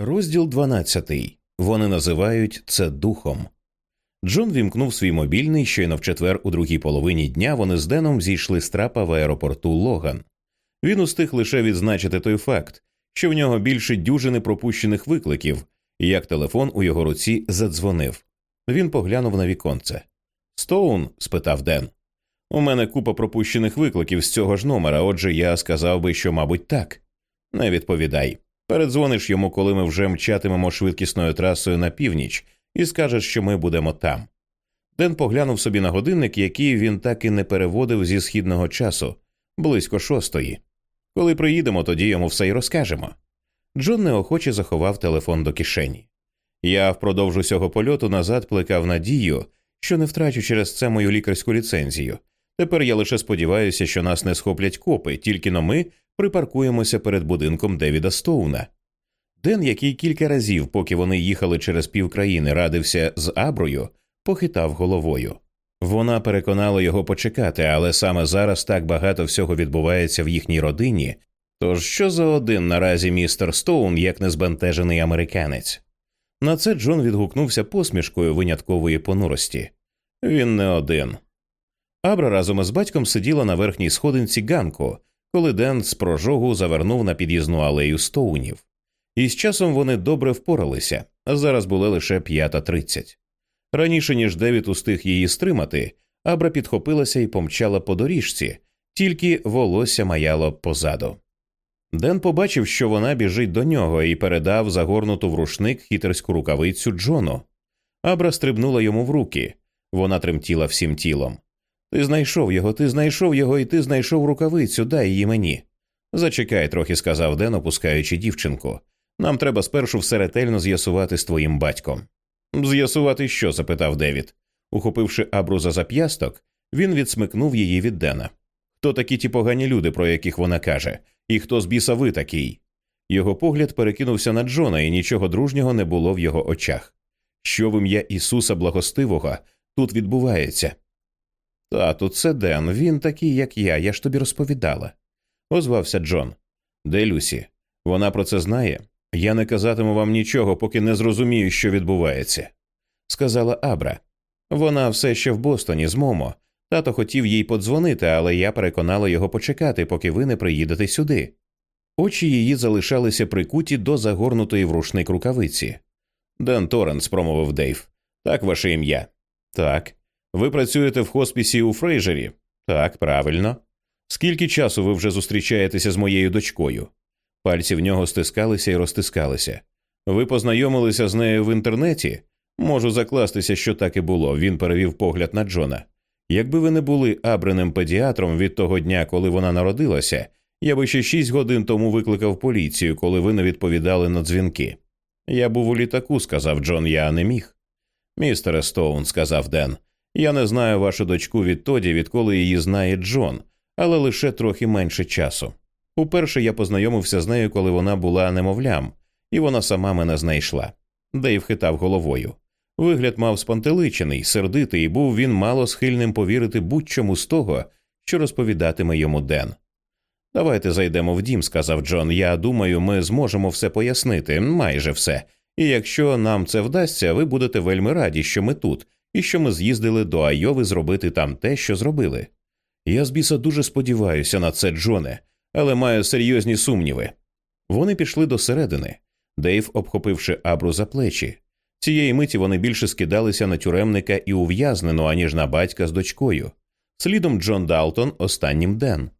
Розділ 12. Вони називають це духом. Джон вімкнув свій мобільний щойно в четвер у другій половині дня вони з Деном зійшли з трапа в аеропорту Логан. Він устиг лише відзначити той факт, що в нього більше дюжини пропущених викликів, і як телефон у його руці задзвонив. Він поглянув на віконце. Стоун? спитав Ден. У мене купа пропущених викликів з цього ж номера, отже, я сказав би, що, мабуть, так. Не відповідай. Передзвониш йому, коли ми вже мчатимемо швидкісною трасою на північ, і скажеш, що ми будемо там. Ден поглянув собі на годинник, який він так і не переводив зі східного часу, близько шостої. Коли приїдемо, тоді йому все й розкажемо. Джон неохоче заховав телефон до кишені. Я впродовж усього польоту назад плекав надію, що не втрачу через це мою лікарську ліцензію. Тепер я лише сподіваюся, що нас не схоплять копи, тільки но ми припаркуємося перед будинком Девіда Стоуна. Ден, який кілька разів, поки вони їхали через півкраїни, радився з Аброю, похитав головою. Вона переконала його почекати, але саме зараз так багато всього відбувається в їхній родині. Тож що за один наразі містер Стоун, як незбентежений американець? На це Джон відгукнувся посмішкою виняткової понурості. Він не один. Абра разом із батьком сиділа на верхній сходинці ганку, коли Ден з прожогу завернув на під'їзну алею Стоунів. І з часом вони добре впоралися, а зараз були лише п'ята тридцять. Раніше ніж Девід устиг її стримати, Абра підхопилася і помчала по доріжці, тільки волосся маяло позаду. Ден побачив, що вона біжить до нього, і передав загорнуту в рушник хітерську рукавицю Джону. Абра стрибнула йому в руки. Вона тремтіла всім тілом. Ти знайшов його, ти знайшов його, і ти знайшов рукавицю, дай її мені. Зачекай трохи, сказав Ден, опускаючи дівчинку. Нам треба спершу все ретельно з'ясувати з твоїм батьком. З'ясувати що? запитав Девід. Ухопивши Абру за зап'ясток, він відсмикнув її від Дена. Хто такі ті погані люди, про яких вона каже, і хто з біса ви такий? Його погляд перекинувся на Джона, і нічого дружнього не було в його очах. Що в ім'я Ісуса Благостивого тут відбувається? Тату, це Ден, він такий, як я, я ж тобі розповідала. Озвався Джон. Де Люсі? Вона про це знає? Я не казатиму вам нічого, поки не зрозумію, що відбувається, сказала Абра. Вона все ще в Бостоні з Момо. Тато хотів їй подзвонити, але я переконала його почекати, поки ви не приїдете сюди. Очі її залишалися прикуті до загорнутої в рушник рукавиці. Ден Торренс, промовив Дейв. Так, ваше ім'я. Так. Ви працюєте в хоспісі у Фрейжері? Так, правильно. Скільки часу ви вже зустрічаєтеся з моєю дочкою? Пальці в нього стискалися і розтискалися. Ви познайомилися з нею в інтернеті? Можу закластися, що так і було. Він перевів погляд на Джона. Якби ви не були абреним педіатром від того дня, коли вона народилася, я би ще шість годин тому викликав поліцію, коли ви не відповідали на дзвінки. Я був у літаку, сказав Джон, я не міг. Містере Стоун, сказав Ден, я не знаю вашу дочку відтоді, відколи її знає Джон, але лише трохи менше часу. Уперше я познайомився з нею, коли вона була немовлям, і вона сама мене знайшла. Дейв хитав головою. Вигляд мав спантеличений, сердитий, і був він мало схильним повірити будь-чому з того, що розповідатиме йому Ден. Давайте зайдемо в дім, сказав Джон. Я думаю, ми зможемо все пояснити, майже все. І якщо нам це вдасться, ви будете вельми раді, що ми тут, і що ми з'їздили до Айови зробити там те, що зробили. Я з біса дуже сподіваюся на це, Джоне, але маю серйозні сумніви. Вони пішли до середини, Дейв, обхопивши Абру за плечі. Цієї миті вони більше скидалися на тюремника і ув'язнену, аніж на батька з дочкою. Слідом Джон Далтон, останнім Ден.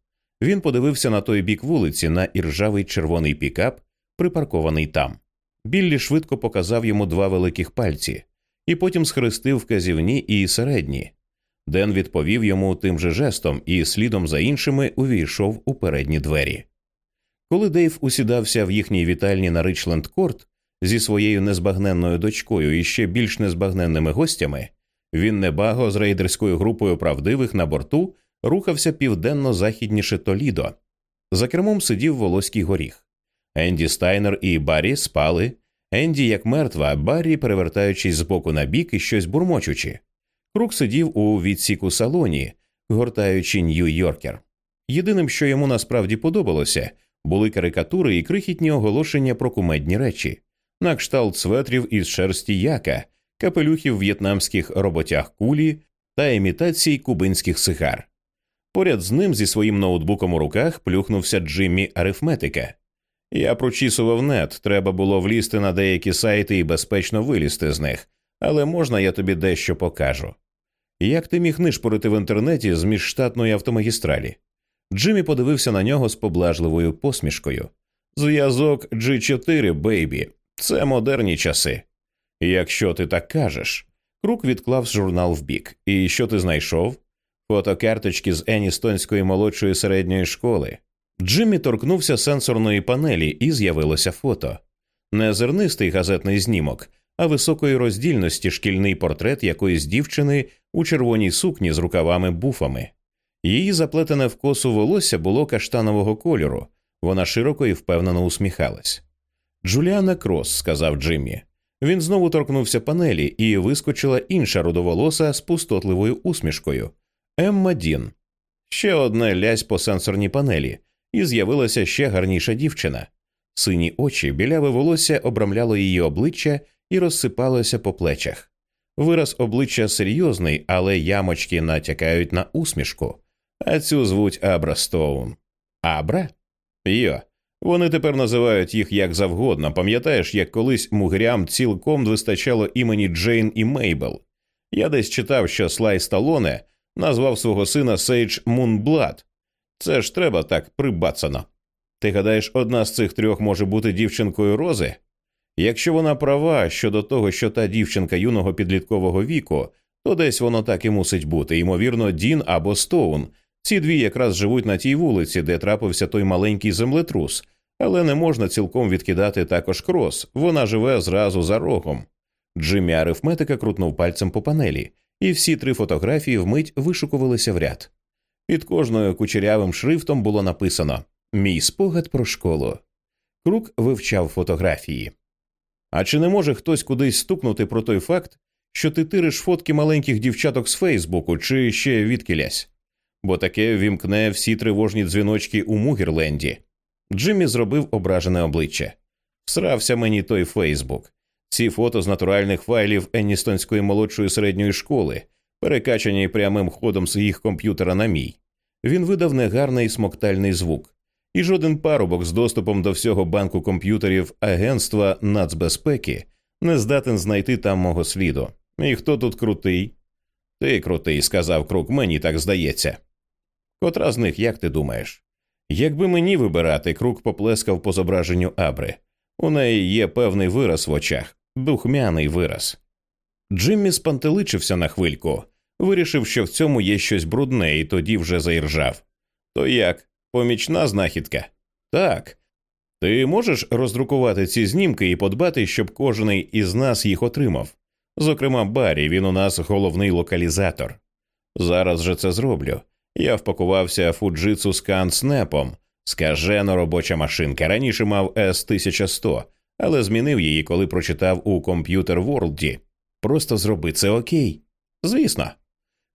Він подивився на той бік вулиці на іржавий червоний пікап, припаркований там. Біллі швидко показав йому два великих пальці, і потім схрестив вказівні і середні. Ден відповів йому тим же жестом і слідом за іншими увійшов у передні двері. Коли Дейв усідався в їхній вітальні на Ричленд Корт зі своєю незбагненною дочкою і ще більш незбагненними гостями, він небаго з рейдерською групою правдивих на борту рухався південно-західніше Толідо. За кермом сидів волоський горіх. Енді Стайнер і Баррі спали. Енді, як мертва, Баррі, перевертаючись з боку на бік і щось бурмочучи. Крук сидів у відсіку салоні, гортаючи Нью-Йоркер. Єдиним, що йому насправді подобалося, були карикатури і крихітні оголошення про кумедні речі. на кшталт светрів із шерсті яка, капелюхів в'єтнамських роботяг кулі та імітацій кубинських сигар. Поряд з ним зі своїм ноутбуком у руках плюхнувся Джиммі арифметика. Я прочісував нет, треба було влізти на деякі сайти і безпечно вилізти з них, але можна я тобі дещо покажу. Як ти міг нишпорити в інтернеті з міжштатної автомагістралі? Джиммі подивився на нього з поблажливою посмішкою. Зв'язок G4, бейбі, це модерні часи. Якщо ти так кажеш, Крук відклав журнал вбік. І що ти знайшов? Фотокарточки з Еністонської молодшої середньої школи. Джиммі торкнувся сенсорної панелі і з'явилося фото. Не зернистий газетний знімок, а високої роздільності шкільний портрет якоїсь дівчини у червоній сукні з рукавами буфами. Її заплетене в косу волосся було каштанового кольору, вона широко і впевнено усміхалась. Джуліана Крос, сказав Джиммі. Він знову торкнувся панелі, і вискочила інша рудоволоса з пустотливою усмішкою. Емма Дін. Ще одне лязь по сенсорній панелі, і з'явилася ще гарніша дівчина. Сині очі, біляве волосся обрамляло її обличчя і розсипалося по плечах. Вираз обличчя серйозний, але ямочки натякають на усмішку. А цю звуть Абра Стоун. Абра? Йо. Вони тепер називають їх як завгодно. Пам'ятаєш, як колись мугирям цілком вистачало імені Джейн і Мейбл. Я десь читав, що Слай Сталоне назвав свого сина Сейдж Мунблад. Це ж треба так прибацано. Ти гадаєш, одна з цих трьох може бути дівчинкою Рози? Якщо вона права щодо того, що та дівчинка юного підліткового віку, то десь воно так і мусить бути. Ймовірно, Дін або Стоун. Ці дві якраз живуть на тій вулиці, де трапився той маленький землетрус, але не можна цілком відкидати також крос. Вона живе зразу за рогом. Джиммі арифметика крутнув пальцем по панелі, і всі три фотографії вмить вишукувалися в ряд. Під кожною кучерявим шрифтом було написано Мій спогад про школу. Крук вивчав фотографії. А чи не може хтось кудись стукнути про той факт, що ти тириш фотки маленьких дівчаток з Фейсбуку чи ще відкілясь? Бо таке вімкне всі тривожні дзвіночки у Мугірленді. Джиммі зробив ображене обличчя. Всрався мені той Фейсбук. Ці фото з натуральних файлів Енністонської молодшої середньої школи, перекачані прямим ходом з їх комп'ютера на мій. Він видав негарний смоктальний звук, і жоден парубок з доступом до всього банку комп'ютерів Агентства нацбезпеки не здатен знайти там мого сліду. І хто тут крутий? Ти крутий, сказав Крук, мені так здається. Котра з них, як ти думаєш? Якби мені вибирати, Крук поплескав по зображенню Абри. У неї є певний вираз в очах, духмяний вираз. Джиммі спантеличився на хвильку, вирішив, що в цьому є щось брудне, і тоді вже заіржав. То як, помічна знахідка? Так. Ти можеш роздрукувати ці знімки і подбати, щоб кожен із нас їх отримав. Зокрема, Баррі, він у нас головний локалізатор. Зараз же це зроблю. Я впакувався фуджицу скан снепом, скажено робоча машинка. Раніше мав с 1100 але змінив її, коли прочитав у комп'ютер Ворлді. Просто зроби це окей. Звісно.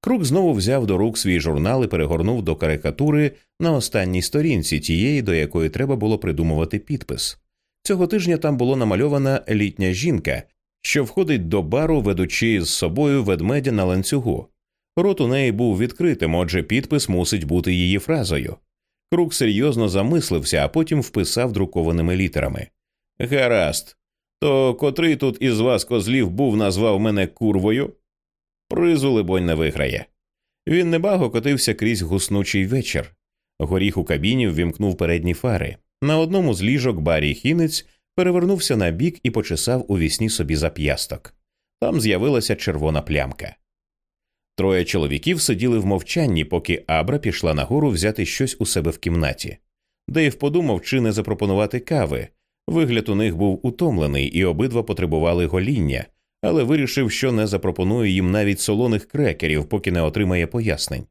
Крук знову взяв до рук свій журнал і перегорнув до карикатури на останній сторінці, тієї, до якої треба було придумувати підпис. Цього тижня там було намальована літня жінка, що входить до бару, ведучи з собою ведмедя на ланцюгу. Рот у неї був відкритим, отже, підпис мусить бути її фразою. Крук серйозно замислився, а потім вписав друкованими літерами. Гаразд. То котрий тут із вас козлів був назвав мене курвою? Призу, либонь, не виграє. Він небаго котився крізь гуснучий вечір. Горіх у кабіні ввімкнув передні фари. На одному з ліжок Барі Хінець перевернувся на бік і почесав у вісні собі зап'ясток. Там з'явилася червона плямка. Троє чоловіків сиділи в мовчанні, поки Абра пішла нагору взяти щось у себе в кімнаті. Дейв подумав, чи не запропонувати кави. Вигляд у них був утомлений, і обидва потребували гоління, але вирішив, що не запропонує їм навіть солоних крекерів, поки не отримає пояснень.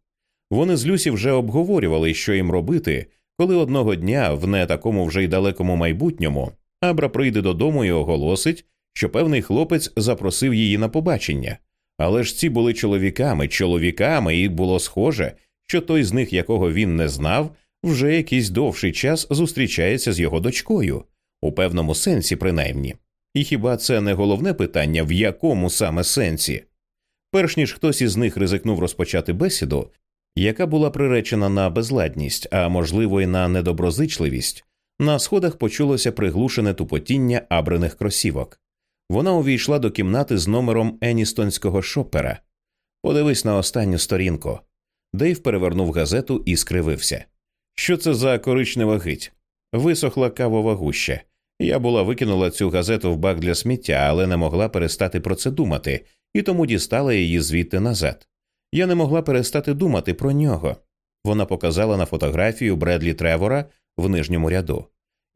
Вони з Люсі вже обговорювали, що їм робити, коли одного дня, в не такому вже й далекому майбутньому, Абра прийде додому і оголосить, що певний хлопець запросив її на побачення. Але ж ці були чоловіками, чоловіками, і було схоже, що той з них, якого він не знав, вже якийсь довший час зустрічається з його дочкою, у певному сенсі, принаймні. І хіба це не головне питання, в якому саме сенсі? Перш ніж хтось із них ризикнув розпочати бесіду, яка була приречена на безладність, а можливо, й на недоброзичливість, на сходах почулося приглушене тупотіння абриних кросівок. Вона увійшла до кімнати з номером Еністонського шопера. Подивись на останню сторінку. Дейв перевернув газету і скривився. Що це за коричнева гить? Висохла кавова гуща. Я була викинула цю газету в бак для сміття, але не могла перестати про це думати, і тому дістала її звідти назад. Я не могла перестати думати про нього. Вона показала на фотографію Бредлі Тревора в нижньому ряду,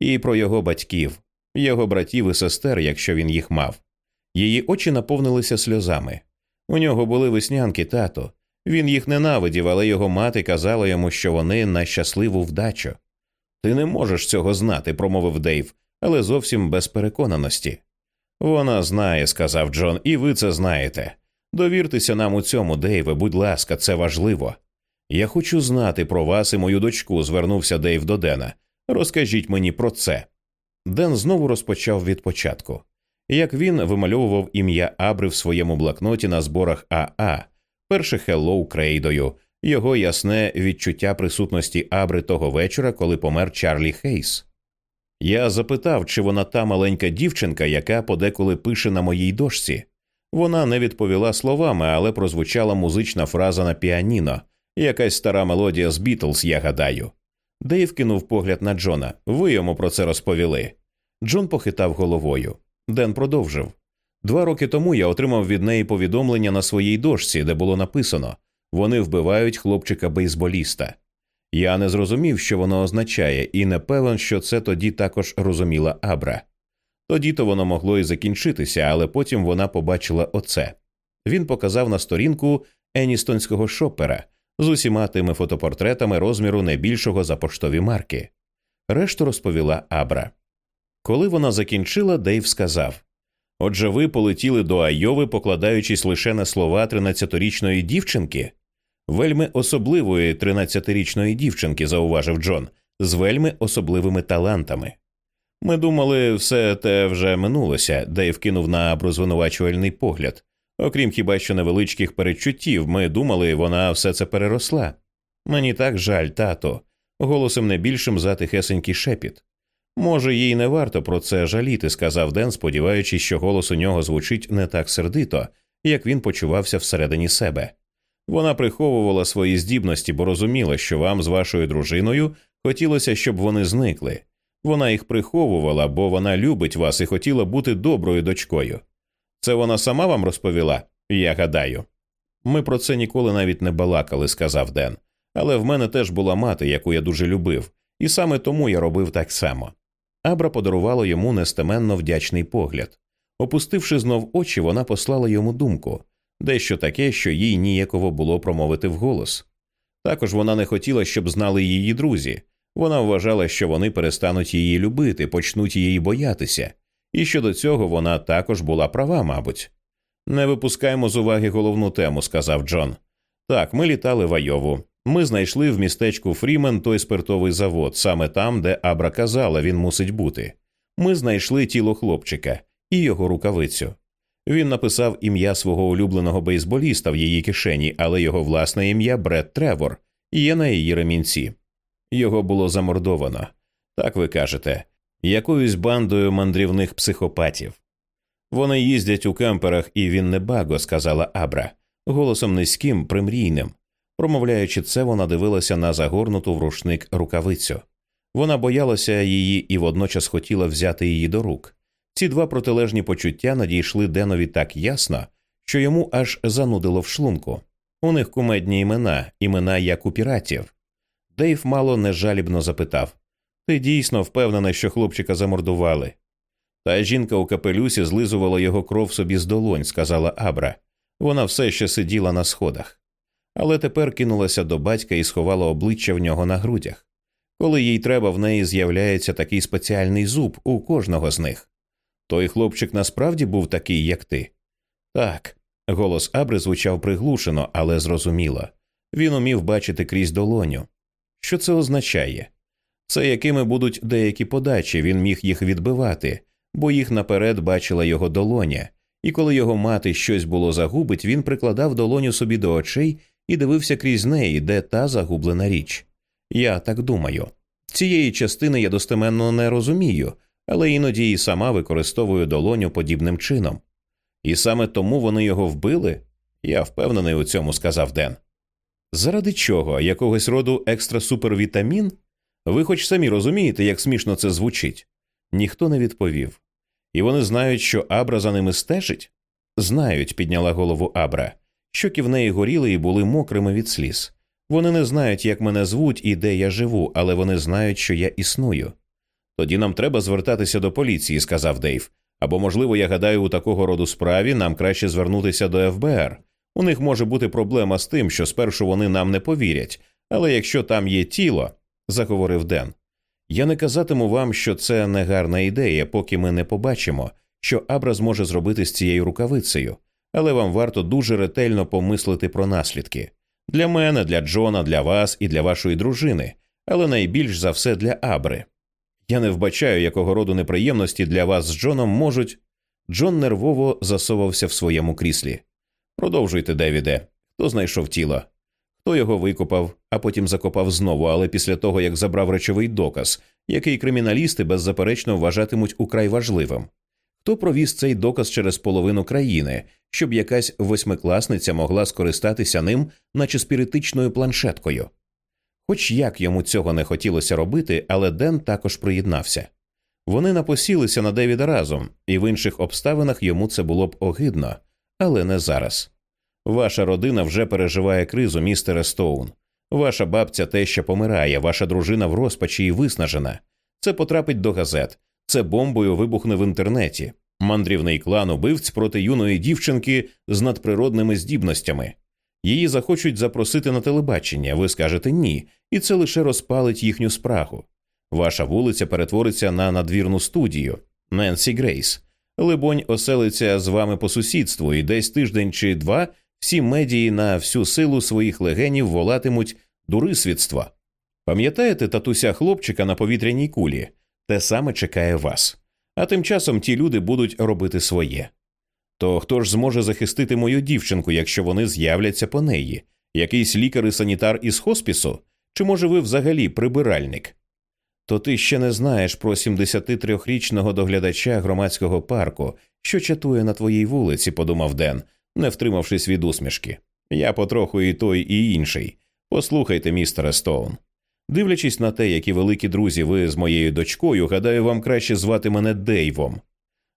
і про його батьків, його братів і сестер, якщо він їх мав. Її очі наповнилися сльозами. У нього були веснянки тато. Він їх ненавидів, але його мати казала йому, що вони на щасливу вдачу. Ти не можеш цього знати, промовив Дейв, але зовсім без переконаності. Вона знає, сказав Джон, і ви це знаєте. Довіртеся нам у цьому, Дейве, будь ласка, це важливо. Я хочу знати про вас і мою дочку, звернувся Дейв до Дена. Розкажіть мені про це. Ден знову розпочав від початку. Як він вимальовував ім'я Абри в своєму блокноті на зборах АА, перше hello крейдою, його ясне відчуття присутності Абри того вечора, коли помер Чарлі Хейс. Я запитав, чи вона та маленька дівчинка, яка подеколи пише на моїй дошці. Вона не відповіла словами, але прозвучала музична фраза на піаніно, якась стара мелодія з Бітлз, я гадаю. Дейв кинув погляд на Джона. Ви йому про це розповіли. Джон похитав головою. Ден продовжив. Два роки тому я отримав від неї повідомлення на своїй дошці, де було написано вони вбивають хлопчика бейсболіста. Я не зрозумів, що воно означає, і не певен, що це тоді також розуміла Абра. Тоді то воно могло і закінчитися, але потім вона побачила оце. Він показав на сторінку Еністонського шопера з усіма тими фотопортретами розміру не більшого за поштові марки. Решту розповіла Абра. Коли вона закінчила, Дейв сказав Отже, ви полетіли до Айови, покладаючись лише на слова 13-річної дівчинки? Вельми особливої 13-річної дівчинки, зауважив Джон, з вельми особливими талантами. Ми думали, все те вже минулося, Дейв кинув на Абру погляд. Окрім хіба що невеличких передчуттів, ми думали, вона все це переросла. Мені так жаль, тато, голосом не більшим за тихесенький шепіт. Може, їй не варто про це жаліти, сказав Ден, сподіваючись, що голос у нього звучить не так сердито, як він почувався всередині себе. Вона приховувала свої здібності, бо розуміла, що вам з вашою дружиною хотілося, щоб вони зникли. Вона їх приховувала, бо вона любить вас і хотіла бути доброю дочкою. Це вона сама вам розповіла, я гадаю. Ми про це ніколи навіть не балакали, сказав Ден. Але в мене теж була мати, яку я дуже любив, і саме тому я робив так само. Абра подарувала йому нестеменно вдячний погляд. Опустивши знов очі, вона послала йому думку дещо таке, що їй ніяково було промовити вголос. Також вона не хотіла, щоб знали її друзі. Вона вважала, що вони перестануть її любити, почнуть її боятися, і щодо цього вона також була права, мабуть. Не випускаємо з уваги головну тему, сказав Джон. Так, ми літали в Айову. Ми знайшли в містечку Фрімен той спиртовий завод, саме там, де Абра казала, він мусить бути. Ми знайшли тіло хлопчика і його рукавицю. Він написав ім'я свого улюбленого бейсболіста в її кишені, але його власне ім'я Бред Тревор є на її ремінці. Його було замордовано, так ви кажете, якоюсь бандою мандрівних психопатів. Вони їздять у кемперах, і він не баго, сказала Абра, голосом низьким, примрійним. Промовляючи це, вона дивилася на загорнуту в рушник рукавицю. Вона боялася її і водночас хотіла взяти її до рук. Ці два протилежні почуття надійшли Денові так ясно, що йому аж занудило в шлунку. У них кумедні імена, імена як у піратів. Дейв мало нежалібно запитав Ти дійсно впевнена, що хлопчика замордували? Та жінка у капелюсі злизувала його кров собі з долонь, сказала Абра. Вона все ще сиділа на сходах. Але тепер кинулася до батька і сховала обличчя в нього на грудях. Коли їй треба, в неї з'являється такий спеціальний зуб у кожного з них. Той хлопчик насправді був такий, як ти. Так. Голос Абри звучав приглушено, але зрозуміло. Він умів бачити крізь долоню. Що це означає? Це якими будуть деякі подачі, він міг їх відбивати, бо їх наперед бачила його долоня, і коли його мати щось було загубить, він прикладав долоню собі до очей і дивився крізь неї, де та загублена річ. Я так думаю. Цієї частини я достеменно не розумію, але іноді і сама використовую долоню подібним чином. І саме тому вони його вбили? Я впевнений у цьому, сказав Ден. Заради чого? Якогось роду екстрасупервітамін? Ви хоч самі розумієте, як смішно це звучить? Ніхто не відповів. І вони знають, що Абра за ними стежить? Знають, підняла голову Абра. Щоки в неї горіли і були мокрими від сліз. Вони не знають, як мене звуть і де я живу, але вони знають, що я існую. Тоді нам треба звертатися до поліції, сказав Дейв. Або, можливо, я гадаю, у такого роду справі нам краще звернутися до ФБР. У них може бути проблема з тим, що спершу вони нам не повірять, але якщо там є тіло, заговорив Ден. Я не казатиму вам, що це негарна ідея, поки ми не побачимо, що Абра зможе зробити з цією рукавицею, але вам варто дуже ретельно помислити про наслідки для мене, для Джона, для вас і для вашої дружини, але найбільш за все для Абри. Я не вбачаю, якого роду неприємності для вас з Джоном можуть. Джон нервово засовався в своєму кріслі. Продовжуйте, Девіде. Хто знайшов тіло? Хто його викопав, а потім закопав знову, але після того, як забрав речовий доказ, який криміналісти беззаперечно вважатимуть украй важливим? Хто провіз цей доказ через половину країни, щоб якась восьмикласниця могла скористатися ним, наче спіритичною планшеткою? Хоч як йому цього не хотілося робити, але Ден також приєднався. Вони напосілися на Девіда разом, і в інших обставинах йому це було б огидно, але не зараз. Ваша родина вже переживає кризу, містере Стоун. Ваша бабця те, що помирає, ваша дружина в розпачі і виснажена. Це потрапить до газет, це бомбою вибухне в інтернеті. Мандрівний клан убивць проти юної дівчинки з надприродними здібностями. Її захочуть запросити на телебачення, ви скажете ні, і це лише розпалить їхню спрагу. Ваша вулиця перетвориться на надвірну студію Ненсі Грейс. Либонь оселиться з вами по сусідству, і десь тиждень чи два всі медії на всю силу своїх легенів волатимуть дурисвідства. Пам'ятаєте татуся хлопчика на повітряній кулі? Те саме чекає вас. А тим часом ті люди будуть робити своє. То хто ж зможе захистити мою дівчинку, якщо вони з'являться по неї? Якийсь лікар і санітар із хоспісу? Чи може ви взагалі прибиральник? То ти ще не знаєш про 73-річного доглядача громадського парку, що чатує на твоїй вулиці, подумав Ден, не втримавшись від усмішки. Я потроху і той, і інший. Послухайте, містере Стоун. Дивлячись на те, які великі друзі ви з моєю дочкою, гадаю, вам краще звати мене Дейвом.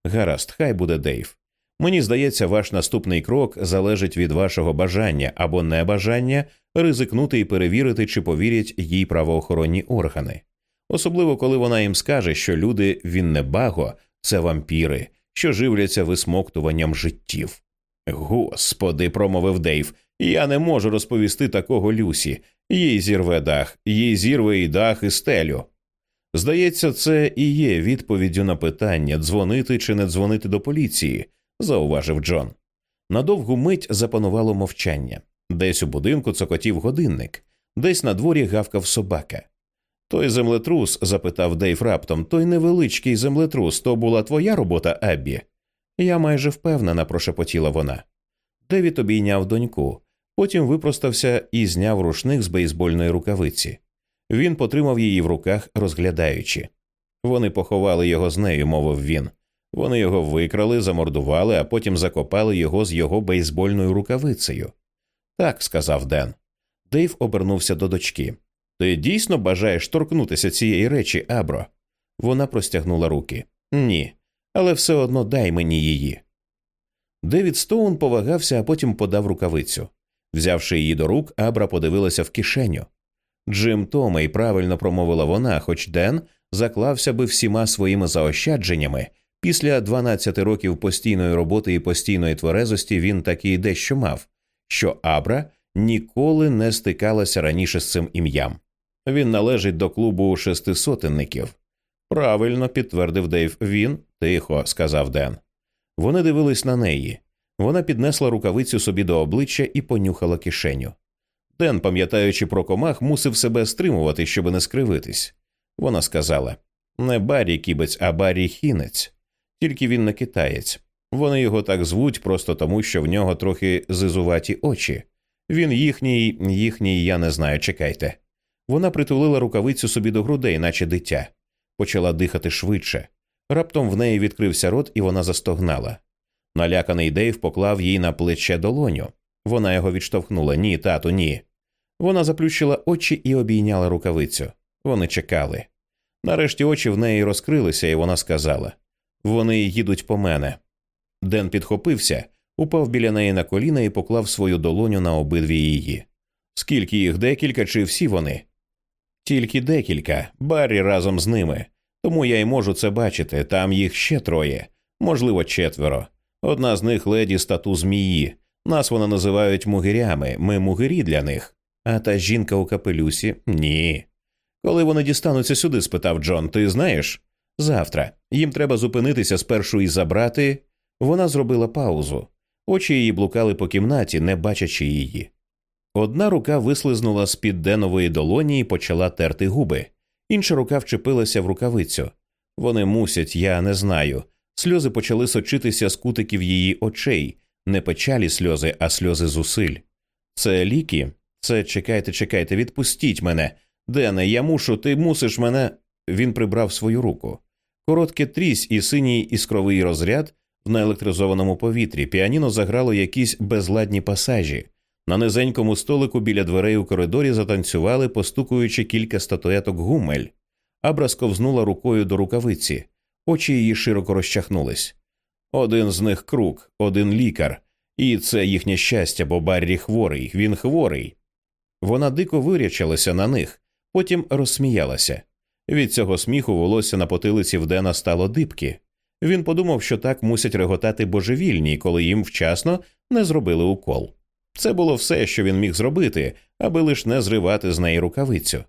Гаразд, хай буде Дейв. Мені здається, ваш наступний крок залежить від вашого бажання або небажання ризикнути і перевірити, чи повірять їй правоохоронні органи. Особливо коли вона їм скаже, що люди він не баго, це вампіри, що живляться висмоктуванням життів. Господи, промовив Дейв, я не можу розповісти такого Люсі. Їй зірве дах, їй зірве і дах і стелю. Здається, це і є відповіддю на питання дзвонити чи не дзвонити до поліції, зауважив Джон. На довгу мить запанувало мовчання. Десь у будинку цокотів годинник, десь на дворі гавкав собака. Той землетрус, запитав Дейв раптом, той невеличкий землетрус, то була твоя робота, Аббі? Я майже впевнена, прошепотіла вона. Девід обійняв доньку, потім випростався і зняв рушник з бейсбольної рукавиці. Він потримав її в руках, розглядаючи. Вони поховали його з нею, мовив він. Вони його викрали, замордували, а потім закопали його з його бейсбольною рукавицею. Так, сказав Ден. Дейв обернувся до дочки. Ти дійсно бажаєш торкнутися цієї речі, Абро? Вона простягнула руки. Ні, але все одно дай мені її. Девід Стоун повагався, а потім подав рукавицю. Взявши її до рук, Абра подивилася в кишеню. Джим Томей правильно промовила вона, хоч Ден заклався би всіма своїми заощадженнями. Після 12 років постійної роботи і постійної тверезості він таки дещо мав, що Абра ніколи не стикалася раніше з цим ім'ям. Він належить до клубу шестисотенників. Правильно підтвердив Дейв. Він тихо, сказав Ден. Вони дивились на неї. Вона піднесла рукавицю собі до обличчя і понюхала кишеню. Ден, пам'ятаючи про комах, мусив себе стримувати, щоб не скривитись. Вона сказала не Баррі кібець, а Баррі хінець. Тільки він не китаєць. Вони його так звуть просто тому, що в нього трохи зизуваті очі. Він їхній, їхній, я не знаю, чекайте. Вона притулила рукавицю собі до грудей, наче дитя, почала дихати швидше. Раптом в неї відкрився рот, і вона застогнала. Наляканий Дейв поклав їй на плече долоню. Вона його відштовхнула ні, тату, ні. Вона заплющила очі і обійняла рукавицю. Вони чекали. Нарешті очі в неї розкрилися, і вона сказала Вони їдуть по мене. Ден підхопився, упав біля неї на коліна і поклав свою долоню на обидві її. Скільки їх декілька, чи всі вони? Тільки декілька, Баррі разом з ними. Тому я й можу це бачити. Там їх ще троє, можливо, четверо. Одна з них леді стату змії. Нас вони називають мугирями, ми мугирі для них. А та жінка у капелюсі ні. Коли вони дістануться сюди? спитав Джон, ти знаєш? Завтра. Їм треба зупинитися спершу і забрати. Вона зробила паузу. Очі її блукали по кімнаті, не бачачи її. Одна рука вислизнула з під денової долоні і почала терти губи, інша рука вчепилася в рукавицю. Вони мусять, я не знаю. Сльози почали сочитися з кутиків її очей, не печалі сльози, а сльози зусиль. Це ліки? Це чекайте, чекайте, відпустіть мене. Дене, я мушу, ти мусиш мене. Він прибрав свою руку. Коротке трісь і синій іскровий розряд в наелектризованому повітрі. Піаніно заграло якісь безладні пасажі. На низенькому столику біля дверей у коридорі затанцювали, постукуючи кілька статуеток гумель. Абра сковзнула рукою до рукавиці, очі її широко розчахнулись. Один з них круг, один лікар, і це їхнє щастя, бо Баррі хворий, він хворий. Вона дико вирячилася на них, потім розсміялася. Від цього сміху волосся на потилиці в Дена стало дибки. Він подумав, що так мусять реготати божевільні, коли їм вчасно не зробили укол. Це було все, що він міг зробити, аби лиш не зривати з неї рукавицю.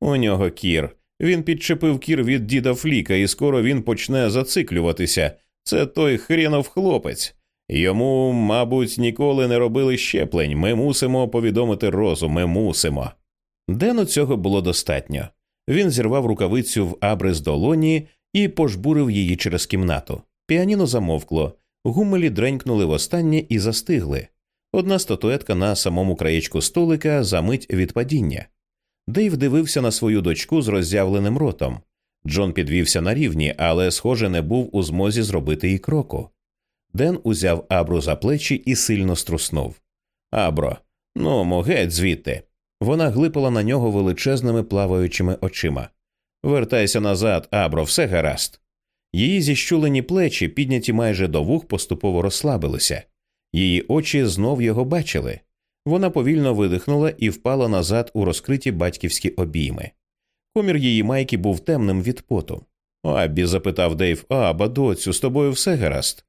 У нього кір. Він підчепив кір від діда Фліка, і скоро він почне зациклюватися. Це той хрінов хлопець. Йому, мабуть, ніколи не робили щеплень. Ми мусимо повідомити розу, ми мусимо. Дену цього було достатньо. Він зірвав рукавицю в абрис долоні і пожбурив її через кімнату. Піаніно замовкло, гумелі дренькнули востаннє і застигли. Одна статуетка на самому краєчку столика за мить від падіння. Дейв дивився на свою дочку з роззявленим ротом. Джон підвівся на рівні, але, схоже, не був у змозі зробити і кроку. Ден узяв Абру за плечі і сильно струснув. Абро, ну мо геть звідти. Вона глипала на нього величезними плаваючими очима. Вертайся назад, Абро, все гаразд. Її зіщулені плечі, підняті майже до вух, поступово розслабилися. Її очі знов його бачили. Вона повільно видихнула і впала назад у розкриті батьківські обійми. Комір її майки був темним від поту. Аббі, запитав Дейв, Аба, доцю, з тобою все гаразд.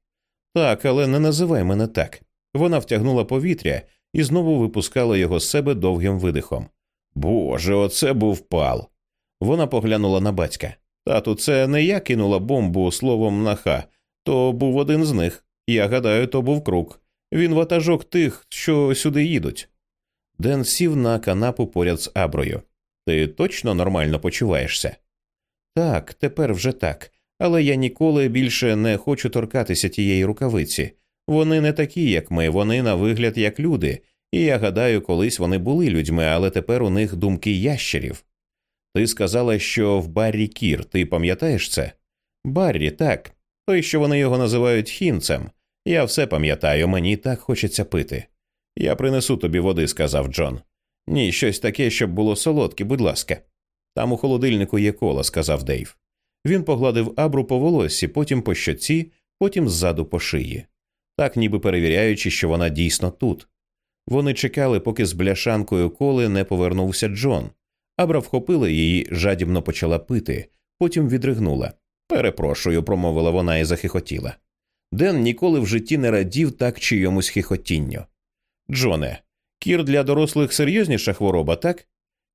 Так, але не називай мене так. Вона втягнула повітря і знову випускала його з себе довгим видихом. Боже, оце був пал. Вона поглянула на батька. Тату, це не я кинула бомбу словом на ха, то був один з них. Я гадаю, то був круг. Він ватажок тих, що сюди їдуть. Ден сів на канапу поряд з Аброю. Ти точно нормально почуваєшся? Так, тепер вже так, але я ніколи більше не хочу торкатися тієї рукавиці. Вони не такі, як ми, вони на вигляд як люди, і я гадаю, колись вони були людьми, але тепер у них думки ящерів. Ти сказала, що в Баррі Кір, ти пам'ятаєш це? Баррі, так, той, що вони його називають хінцем. Я все пам'ятаю, мені так хочеться пити. Я принесу тобі води, сказав Джон. Ні, щось таке, щоб було солодке, будь ласка. Там у холодильнику є кола, сказав Дейв. Він погладив абру по волоссі, потім по щоці, потім ззаду по шиї, так ніби перевіряючи, що вона дійсно тут. Вони чекали, поки з бляшанкою коли не повернувся Джон. Абра вхопила її, жадібно почала пити, потім відригнула. Перепрошую, промовила вона і захихотіла. Ден ніколи в житті не радів так чийомусь хихотінню. Джоне, кір для дорослих серйозніша хвороба, так?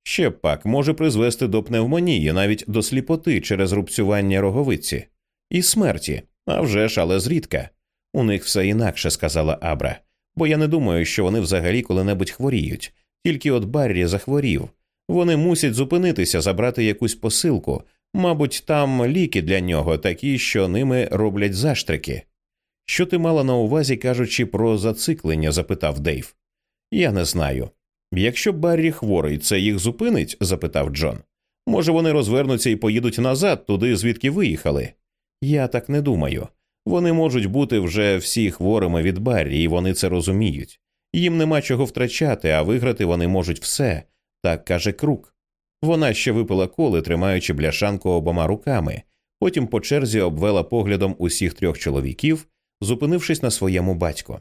Ще пак може призвести до пневмонії, навіть до сліпоти через рубцювання роговиці і смерті, а вже ж, але зрідка. У них все інакше, сказала Абра, бо я не думаю, що вони взагалі коли-небудь хворіють. Тільки от Баррі захворів. Вони мусять зупинитися, забрати якусь посилку, Мабуть, там ліки для нього такі, що ними роблять заштрики. Що ти мала на увазі, кажучи про зациклення? запитав Дейв. Я не знаю. Якщо Баррі хворий, це їх зупинить? запитав Джон. Може, вони розвернуться і поїдуть назад, туди, звідки виїхали? Я так не думаю. Вони можуть бути вже всі хворими від Баррі, і вони це розуміють. Їм нема чого втрачати, а виграти вони можуть все, так каже Крук. Вона ще випила коли, тримаючи бляшанку обома руками, потім по черзі обвела поглядом усіх трьох чоловіків, зупинившись на своєму батьку.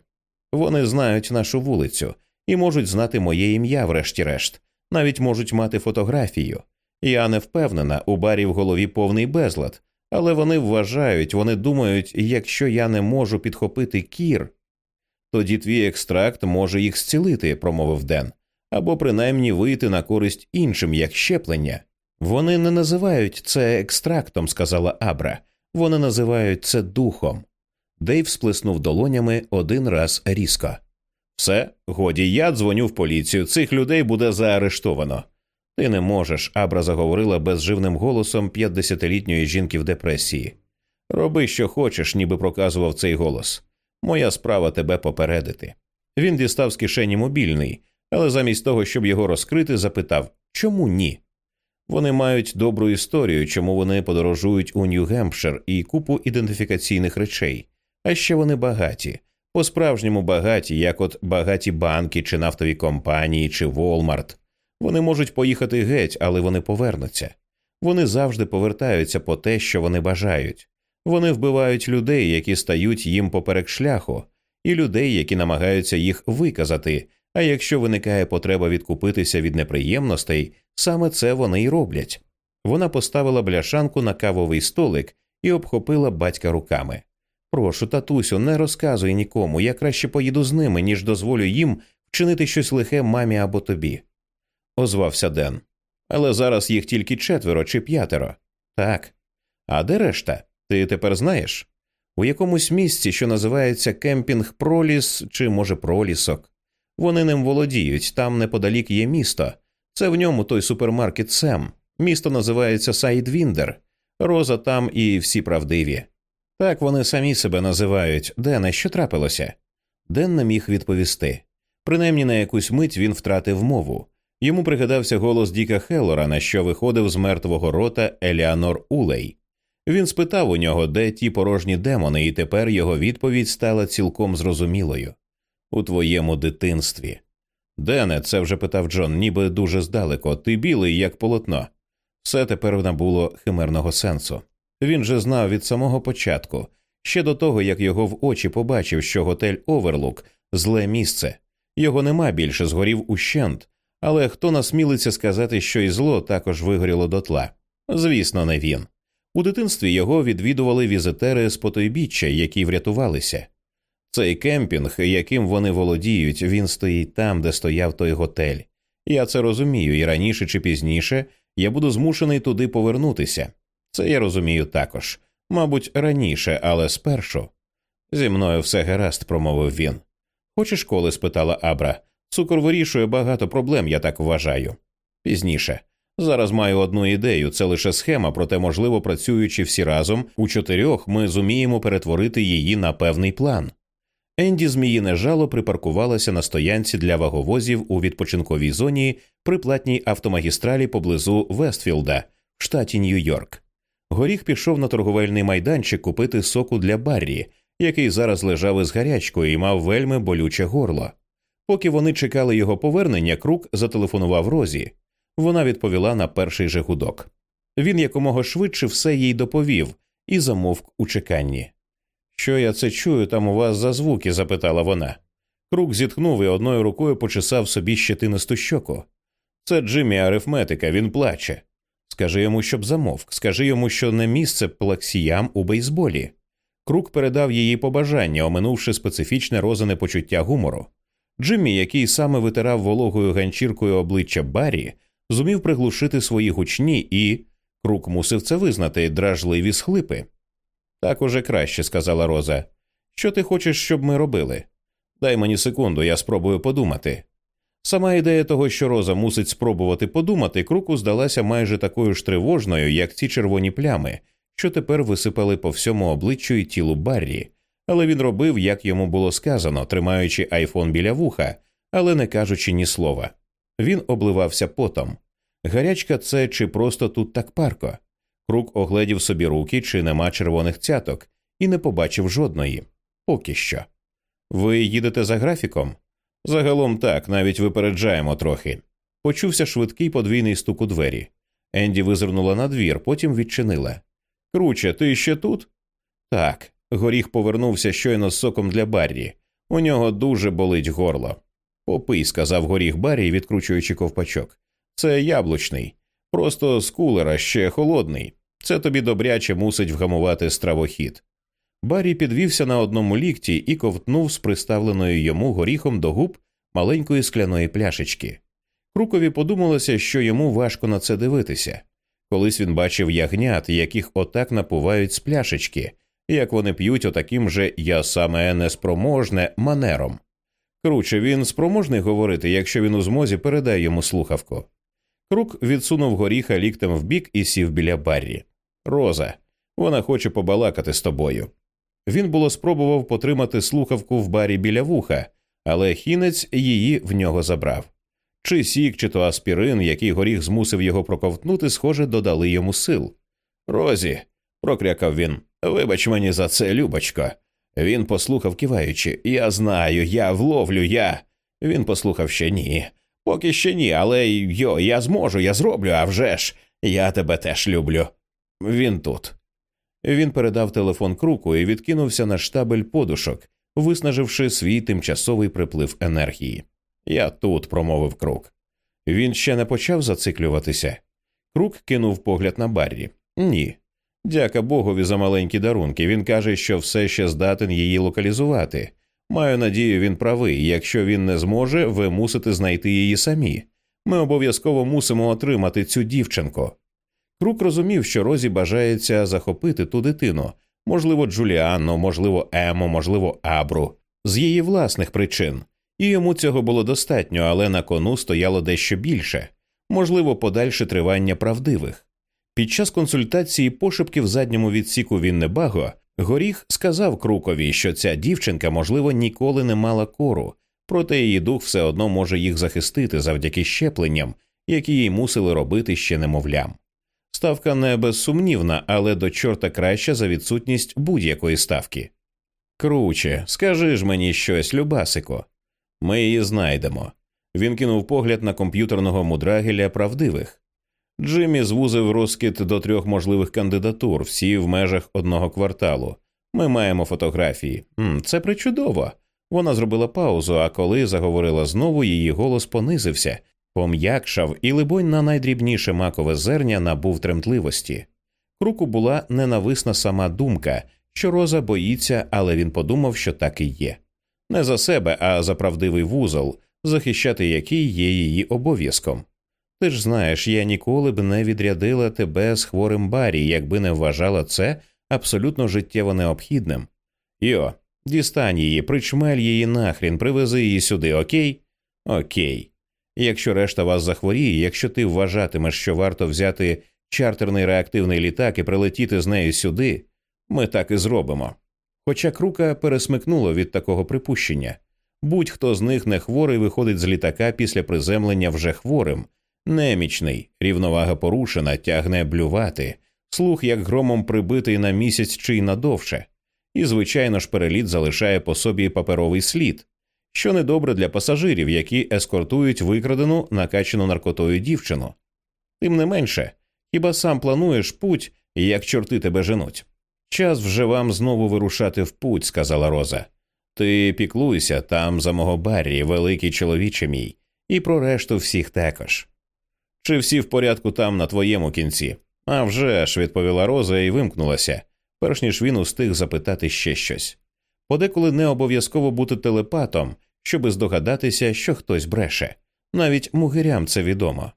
Вони знають нашу вулицю і можуть знати моє ім'я, врешті-решт, навіть можуть мати фотографію. Я не впевнена, у барі в голові повний безлад, але вони вважають, вони думають, якщо я не можу підхопити кір, тоді твій екстракт може їх зцілити, промовив Ден, або принаймні вийти на користь іншим як щеплення. Вони не називають це екстрактом, сказала Абра, вони називають це духом. Дейв сплеснув долонями один раз різко. Все, годі, я дзвоню в поліцію. Цих людей буде заарештовано. Ти не можеш, Абра заговорила безживним голосом 50-літньої жінки в депресії. Роби, що хочеш, ніби проказував цей голос. Моя справа тебе попередити. Він дістав з кишені мобільний, але замість того, щоб його розкрити, запитав чому ні? Вони мають добру історію, чому вони подорожують у Нью-Гемпшир і купу ідентифікаційних речей, а ще вони багаті, по справжньому багаті, як от багаті банки чи нафтові компанії, чи Волмарт. Вони можуть поїхати геть, але вони повернуться. Вони завжди повертаються по те, що вони бажають. Вони вбивають людей, які стають їм поперек шляху, і людей, які намагаються їх виказати. А якщо виникає потреба відкупитися від неприємностей, саме це вони й роблять. Вона поставила бляшанку на кавовий столик і обхопила батька руками. Прошу, татусю, не розказуй нікому, я краще поїду з ними, ніж дозволю їм вчинити щось лихе мамі або тобі озвався Ден. Але зараз їх тільки четверо чи п'ятеро. Так. А де решта? Ти тепер знаєш? У якомусь місці, що називається Кемпінг Проліс чи, може, Пролісок. Вони ним володіють, там неподалік є місто. Це в ньому той супермаркет Сем. Місто називається Сайдвіндер. Роза там і всі правдиві. Так вони самі себе називають. Дене, що трапилося? Ден не міг відповісти. Принаймні на якусь мить він втратив мову. Йому пригадався голос Діка Хеллора, на що виходив з мертвого рота Еліанор Улей. Він спитав у нього, де ті порожні демони, і тепер його відповідь стала цілком зрозумілою у твоєму дитинстві. Дене, це вже питав Джон, ніби дуже здалеко, ти білий, як полотно. Все тепер набуло химерного сенсу. Він же знав від самого початку, ще до того, як його в очі побачив, що готель Оверлук зле місце, його нема більше, згорів ущент. Але хто насмілиться сказати, що і зло також вигоріло дотла? Звісно, не він. У дитинстві його відвідували візитери з потойбіччя, які врятувалися. Цей кемпінг, яким вони володіють, він стоїть там, де стояв той готель. Я це розумію, і раніше чи пізніше я буду змушений туди повернутися. Це я розумію також. Мабуть, раніше, але спершу. Зі мною все гаразд, промовив він. Хочеш коли? спитала Абра. Цукор вирішує багато проблем, я так вважаю. Пізніше. Зараз маю одну ідею, це лише схема, проте, можливо, працюючи всі разом, у чотирьох ми зуміємо перетворити її на певний план. Енді Зміїне жало припаркувалася на стоянці для ваговозів у відпочинковій зоні при платній автомагістралі поблизу Вестфілда, в штаті Нью-Йорк. Горіх пішов на торговельний майданчик купити соку для Баррі, який зараз лежав із гарячкою і мав вельми болюче горло. Поки вони чекали його повернення, Крук зателефонував Розі. Вона відповіла на перший же гудок. Він якомога швидше все їй доповів і замовк у чеканні. Що я це чую там у вас за звуки? запитала вона. Крук зітхнув і одною рукою почесав собі щетинисту щоку. Це Джиммі арифметика, він плаче. Скажи йому, щоб замовк, скажи йому, що не місце плаксіям у бейсболі. Крук передав її побажання, оминувши специфічне розане почуття гумору. Джиммі, який саме витирав вологою ганчіркою обличчя Баррі, зумів приглушити свої гучні і Крук мусив це визнати дражливі схлипи. Так уже краще, сказала Роза. Що ти хочеш, щоб ми робили? Дай мені секунду, я спробую подумати. Сама ідея того, що Роза мусить спробувати подумати, круку здалася майже такою ж тривожною, як ці червоні плями, що тепер висипали по всьому обличчю і тілу Баррі, але він робив, як йому було сказано, тримаючи айфон біля вуха, але не кажучи ні слова. Він обливався потом. Гарячка це чи просто тут так парко. Крук огледів собі руки, чи нема червоних цяток, і не побачив жодної. Поки що. Ви їдете за графіком? Загалом так, навіть випереджаємо трохи. Почувся швидкий подвійний стук у двері. Енді визирнула на двір, потім відчинила. Круче, ти ще тут? Так. Горіх повернувся щойно з соком для Баррі. У нього дуже болить горло. Попий, сказав горіх Баррі, відкручуючи ковпачок. Це яблучний, просто з кулера ще холодний. Це тобі добряче мусить вгамувати стравохід. Баррі підвівся на одному лікті і ковтнув з приставленою йому горіхом до губ маленької скляної пляшечки. Крукові подумалося, що йому важко на це дивитися. Колись він бачив ягнят, яких отак напувають з пляшечки, як вони п'ють отаким же я саме неспроможне манером. Круче він спроможний говорити, якщо він у змозі передає йому слухавку. Крук відсунув горіха ліктем вбік і сів біля Баррі. Роза, вона хоче побалакати з тобою. Він було спробував потримати слухавку в барі біля вуха, але хінець її в нього забрав. Чи сік, чи то аспірин, який горіх змусив його проковтнути, схоже, додали йому сил. Розі, прокрякав він, вибач мені за це, Любочко. Він послухав, киваючи. Я знаю, я вловлю, я. Він послухав ще ні. Поки ще ні, але йо, я зможу, я зроблю, а вже ж, я тебе теж люблю. Він тут. Він передав телефон круку і відкинувся на штабель подушок, виснаживши свій тимчасовий приплив енергії. Я тут, промовив крук. Він ще не почав зациклюватися. Крук кинув погляд на Баррі. Ні. Дяка Богові за маленькі дарунки. Він каже, що все ще здатен її локалізувати. Маю надію, він правий. Якщо він не зможе, ви мусите знайти її самі. Ми обов'язково мусимо отримати цю дівчинку. Крук розумів, що Розі бажається захопити ту дитину, можливо, Джуліанну, можливо, Ему, можливо, Абру, з її власних причин, і йому цього було достатньо, але на кону стояло дещо більше, можливо, подальше тривання правдивих. Під час консультації пошепки в задньому відсіку Віннебаго Горіх сказав Крукові, що ця дівчинка, можливо, ніколи не мала кору, проте її дух все одно може їх захистити завдяки щепленням, які їй мусили робити ще немовлям. Ставка не безсумнівна, але до чорта краща за відсутність будь-якої ставки. Круче, скажи ж мені щось, Любасико. Ми її знайдемо. Він кинув погляд на комп'ютерного мудрагеля правдивих. Джиммі звузив розкид до трьох можливих кандидатур, всі в межах одного кварталу. Ми маємо фотографії. Це причудово. Вона зробила паузу, а коли заговорила знову, її голос понизився, пом'якшав і, либонь, на найдрібніше макове зерня набув тремтливості. Круку була ненависна сама думка, що Роза боїться, але він подумав, що так і є. Не за себе, а за правдивий вузол, захищати який є її обов'язком. Ти ж знаєш, я ніколи б не відрядила тебе з хворим барі, якби не вважала це абсолютно життєво необхідним. Йо, дістань її, причмель її нахрін, привези її сюди, окей? Окей. Якщо решта вас захворіє, якщо ти вважатимеш, що варто взяти чартерний реактивний літак і прилетіти з нею сюди, ми так і зробимо. Хоча крука пересмикнуло від такого припущення будь-хто з них не хворий виходить з літака після приземлення вже хворим, немічний, рівновага порушена, тягне блювати, слух як громом прибитий на місяць чи й надовше, і, звичайно ж, переліт залишає по собі паперовий слід що недобре для пасажирів, які ескортують викрадену накачану наркотою дівчину. Тим не менше, хіба сам плануєш путь, як чорти тебе женуть? Час вже вам знову вирушати в путь, сказала Роза. Ти піклуйся там за мого Баррі, великий чоловіче мій, і про решту всіх також. Чи всі в порядку там на твоєму кінці? «А вже ж», – відповіла Роза і вимкнулася, перш ніж він устиг запитати ще щось. Подеколи не обов'язково бути телепатом, щоби здогадатися, що хтось бреше. Навіть мугирям це відомо.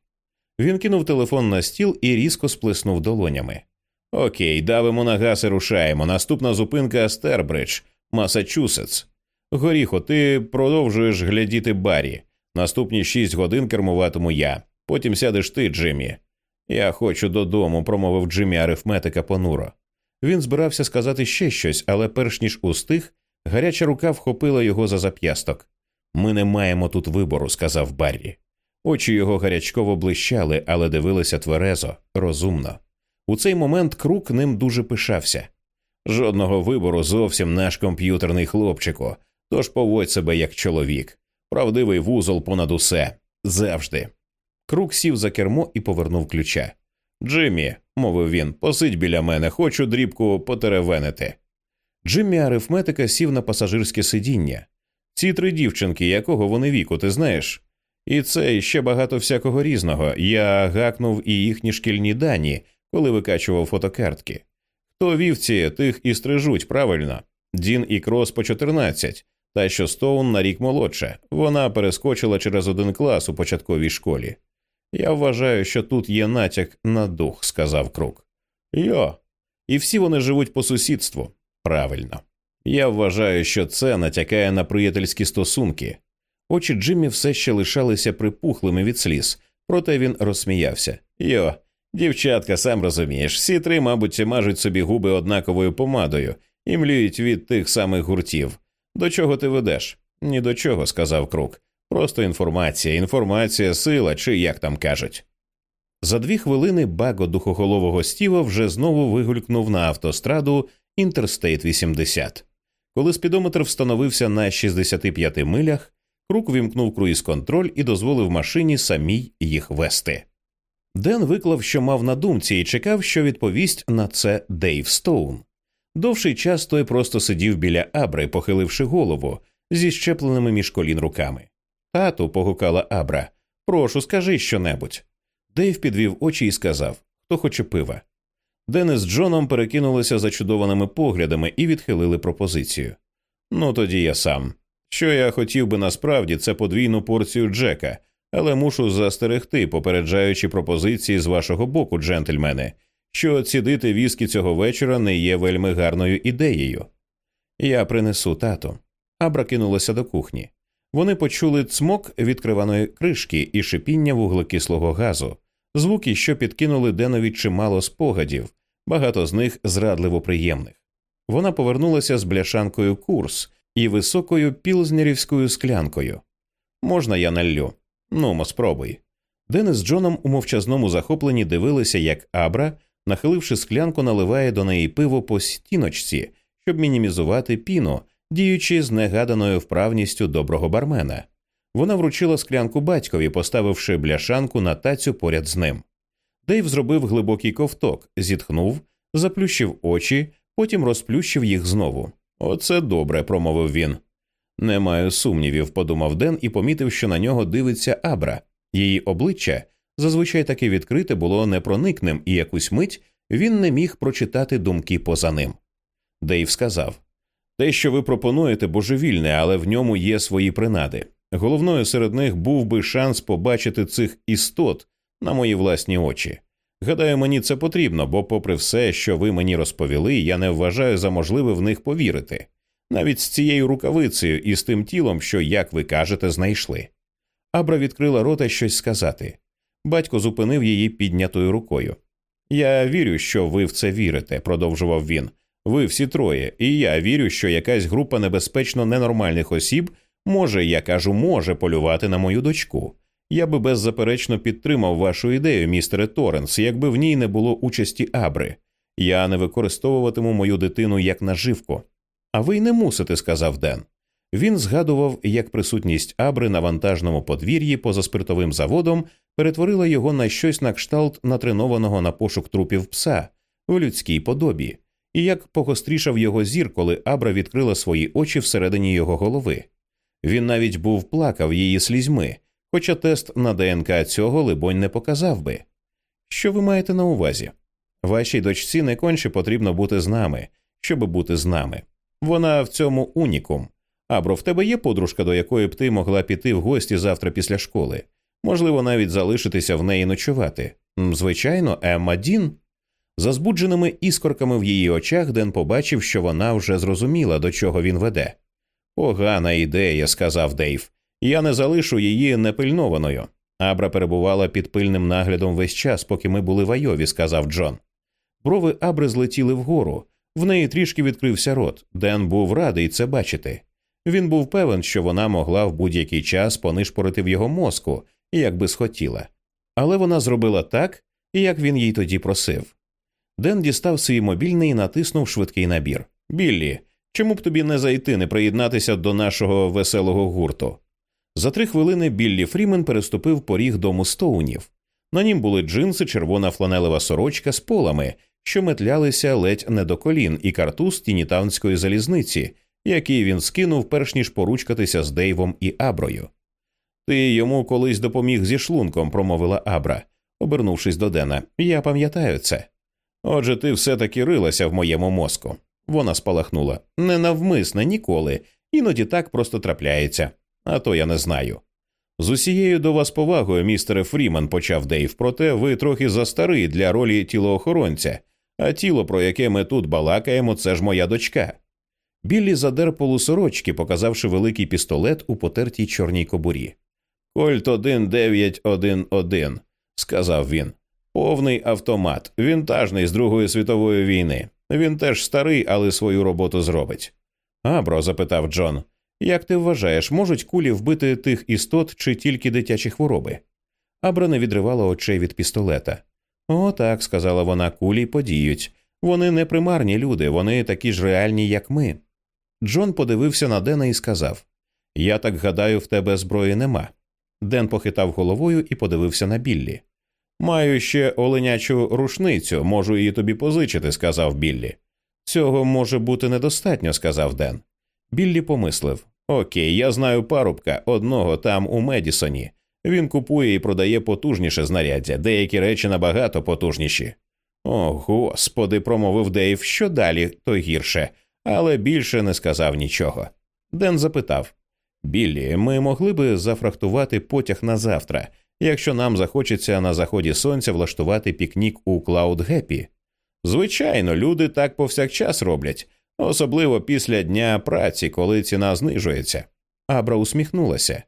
Він кинув телефон на стіл і різко сплеснув долонями. Окей, давимо на газ і рушаємо. Наступна зупинка Стербридж, Масачусетс. Горіхо, ти продовжуєш глядіти барі. Наступні шість годин кермуватиму я. Потім сядеш ти, Джиммі. Я хочу додому, промовив Джиммі арифметика понуро. Він збирався сказати ще щось, але перш ніж устиг, гаряча рука вхопила його за зап'ясток. Ми не маємо тут вибору, сказав Баррі. Очі його гарячково блищали, але дивилися тверезо, розумно. У цей момент крук ним дуже пишався. Жодного вибору зовсім наш комп'ютерний хлопчику, тож поводь себе як чоловік. Правдивий вузол понад усе завжди. Крук сів за кермо і повернув ключа. Джиммі, мовив він, посидь біля мене, хочу дрібку потеревенити. Джиммі арифметика сів на пасажирське сидіння. Ці три дівчинки, якого вони віку, ти знаєш? І це ще багато всякого різного. Я гакнув і їхні шкільні дані, коли викачував фотокартки. Хто вівці, тих і стрижуть правильно. Дін і Крос по 14, та що Стоун на рік молодша. Вона перескочила через один клас у початковій школі. Я вважаю, що тут є натяк на дух, сказав Крук. Йо. І всі вони живуть по сусідству. Правильно. Я вважаю, що це натякає на приятельські стосунки. Очі Джиммі все ще лишалися припухлими від сліз, проте він розсміявся. Йо, дівчатка, сам розумієш, всі три, мабуть, мажуть собі губи однаковою помадою і млюють від тих самих гуртів. До чого ти ведеш? Ні до чого, сказав Крук. Просто інформація, інформація, сила, чи як там кажуть. За дві хвилини баго духоголового стіва вже знову вигулькнув на автостраду Інтерстейт 80. Коли спідометр встановився на 65 милях, Крук вімкнув круїз контроль і дозволив машині самій їх вести. Ден виклав, що мав на думці, і чекав, що відповість на це Дейв Стоун. Довший час той просто сидів біля Абри, похиливши голову зі зчепленими між колін руками. Тату, погукала Абра, прошу, скажи щонебудь. Дейв підвів очі і сказав Хто хоче пива. Денис з Джоном перекинулися зачудованими поглядами і відхилили пропозицію. Ну тоді я сам. Що я хотів би насправді, це подвійну порцію Джека, але мушу застерегти, попереджаючи пропозиції з вашого боку, джентльмени, що цідити віскі цього вечора не є вельми гарною ідеєю. Я принесу тату. Абра кинулася до кухні. Вони почули цмок відкриваної кришки і шипіння вуглекислого газу, звуки, що підкинули Денові чимало спогадів, багато з них зрадливо приємних. Вона повернулася з бляшанкою курс і високою пілзнерівською склянкою. Можна я наллю? Нумо, спробуй. Денис з Джоном у мовчазному захопленні дивилися, як Абра, нахиливши склянку, наливає до неї пиво по стіночці, щоб мінімізувати піну, діючи з негаданою вправністю доброго бармена. Вона вручила склянку батькові, поставивши бляшанку на тацю поряд з ним. Дейв зробив глибокий ковток, зітхнув, заплющив очі, потім розплющив їх знову. Оце добре, промовив він. Не маю сумнівів, подумав Ден і помітив, що на нього дивиться Абра. Її обличчя зазвичай таки відкрите було непроникним, і якусь мить він не міг прочитати думки поза ним. Дейв сказав те, що ви пропонуєте, божевільне, але в ньому є свої принади. Головною серед них був би шанс побачити цих істот на мої власні очі. Гадаю, мені це потрібно, бо, попри все, що ви мені розповіли, я не вважаю за можливе в них повірити, навіть з цією рукавицею і з тим тілом, що, як ви кажете, знайшли. Абра відкрила рота щось сказати. Батько зупинив її піднятою рукою. Я вірю, що ви в це вірите, продовжував він. Ви всі троє, і я вірю, що якась група небезпечно ненормальних осіб може, я кажу, може полювати на мою дочку. Я би беззаперечно підтримав вашу ідею, містере Торренс, якби в ній не було участі Абри. Я не використовуватиму мою дитину як наживку. А ви й не мусите, сказав Ден. Він згадував, як присутність Абри на вантажному подвір'ї поза спиртовим заводом перетворила його на щось на кшталт натренованого на пошук трупів пса в людській подобі, і як погострішав його зір, коли Абра відкрила свої очі всередині його голови. Він навіть був плакав її слізьми, хоча тест на ДНК цього, либонь, не показав би. Що ви маєте на увазі? Вашій дочці не конче потрібно бути з нами, щоб бути з нами. Вона в цьому унікум. Абро, в тебе є подружка, до якої б ти могла піти в гості завтра після школи, можливо, навіть залишитися в неї ночувати. Звичайно, Емма Дін. За збудженими іскорками в її очах Ден побачив, що вона вже зрозуміла, до чого він веде. Погана ідея, сказав Дейв. Я не залишу її непильнованою. Абра перебувала під пильним наглядом весь час, поки ми були в Айові, сказав Джон. Брови Абри злетіли вгору, в неї трішки відкрився рот. Ден був радий це бачити. Він був певен, що вона могла в будь-який час понишпорити в його мозку, як би схотіла. Але вона зробила так, як він їй тоді просив. Ден дістав свій мобільний і натиснув швидкий набір. Біллі, чому б тобі не зайти, не приєднатися до нашого веселого гурту? За три хвилини Біллі Фрімен переступив поріг дому Стоунів. На нім були джинси, червона фланелева сорочка з полами, що метлялися ледь не до колін, і картуз тінітанської залізниці, який він скинув, перш ніж поручкатися з Дейвом і Аброю. Ти йому колись допоміг зі шлунком, промовила Абра, обернувшись до Дена. Я пам'ятаю це. Отже, ти все таки рилася в моєму мозку. Вона спалахнула. Ненавмисне ніколи, іноді так просто трапляється, а то я не знаю. З усією до вас повагою, містере Фріман, почав Дейв, проте ви трохи застарий для ролі тілоохоронця, а тіло, про яке ми тут балакаємо, це ж моя дочка. Біллі задер полусорочки, показавши великий пістолет у потертій чорній кобурі. Кольт 1911», – сказав він. Повний автомат, вінтажний з Другої світової війни. Він теж старий, але свою роботу зробить. Абро, запитав Джон, як ти вважаєш, можуть кулі вбити тих істот чи тільки дитячі хвороби? Абра не відривала очей від пістолета. «О, так», – сказала вона, кулі подіють. Вони не примарні люди, вони такі ж реальні, як ми. Джон подивився на Дена і сказав Я так гадаю, в тебе зброї нема. Ден похитав головою і подивився на Біллі. Маю ще оленячу рушницю, можу її тобі позичити, сказав Біллі. Цього може бути недостатньо, сказав Ден. Біллі помислив Окей, я знаю парубка одного там у Медісоні. Він купує і продає потужніше знаряддя, деякі речі набагато потужніші. О, господи, промовив Дейв, що далі, то гірше, але більше не сказав нічого. Ден запитав Біллі, ми могли би зафрахтувати потяг на завтра, якщо нам захочеться на заході сонця влаштувати пікнік у Клауд Гепі. Звичайно, люди так повсякчас роблять, особливо після дня праці, коли ціна знижується. Абра усміхнулася.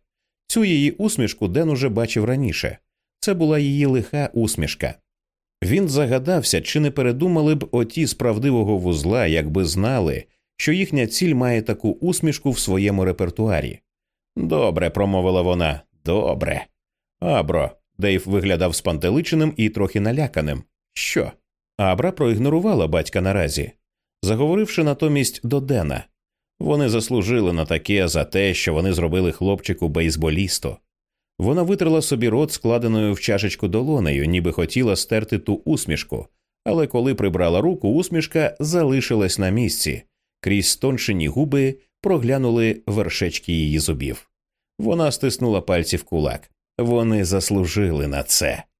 Цю її усмішку Ден уже бачив раніше. Це була її лиха усмішка. Він загадався, чи не передумали б оті з правдивого вузла, якби знали, що їхня ціль має таку усмішку в своєму репертуарі. Добре, промовила вона, добре. Абро. Дейв виглядав спантеличеним і трохи наляканим. Що? Абра проігнорувала батька наразі, заговоривши натомість до Дена. Вони заслужили на таке за те, що вони зробили хлопчику бейсболісту. Вона витерла собі рот складеною в чашечку долонею, ніби хотіла стерти ту усмішку, але коли прибрала руку, усмішка залишилась на місці. Крізь стончені губи проглянули вершечки її зубів. Вона стиснула пальці в кулак. Вони заслужили на це.